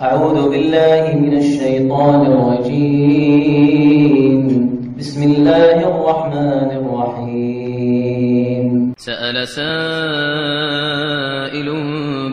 أعوذ بالله من الشيطان الرجيم. بسم الله الرحمن الرحيم. سأل سائل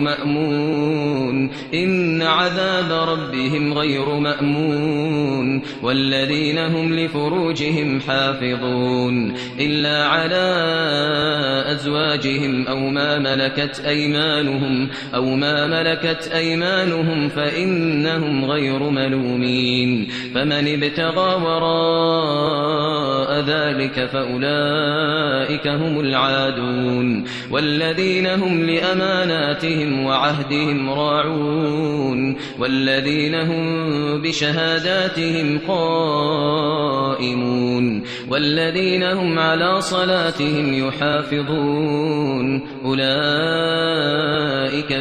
مأمون إن عذاب ربهم غير مأمون والذين هم لفروجهم حافظون إلا على أزواجهم أو ما ملكت أيمانهم أو ما ملكت أيمانهم فإنهم غير ملومين فمن ابتغى وراء ذلك فأولئك هم العادون والذين هم لأماناتهم وعهدهم راعون والذين هم بشهاداتهم قائمون والذين هم على صلاتهم يحافظون أولئك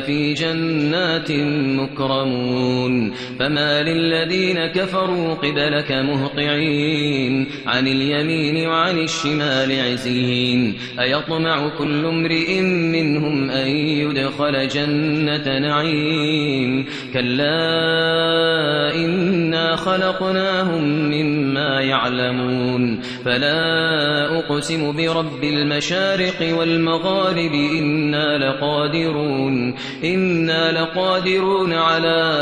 في جنات مكرمون فما للذين كفروا قبلك مهطعين عن اليمين وعن الشمال عزين. أيطمع كل امرئ منهم أن يدخل جنة نعيم. كلا إنا خلقناهم مما يعلمون. فلا أقسم برب المشارق والمغارب. إنا لقادرون. إنا لقادرون على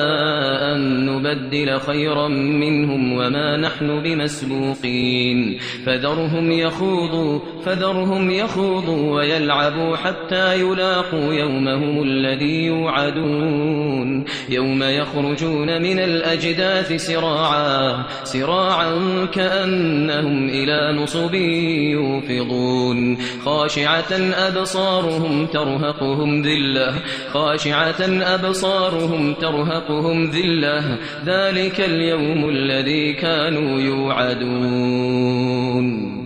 أن نبدل خيرا منهم وما نحن بمسبوقين. فذرهم يخوضوا فذرهم يخوضوا ويلعبوا حتى يلاقوا يومهم الذي يوعدون. يوم يخرجون من الأجداث سراعا سراعا كأنهم إلى نصب يوفضون. خاشعة أبصارهم ترهقهم ذلة خاشعة أبصارهم ترهقهم ذلة. ذلك اليوم الذي كانوا يوعدون. يعلمون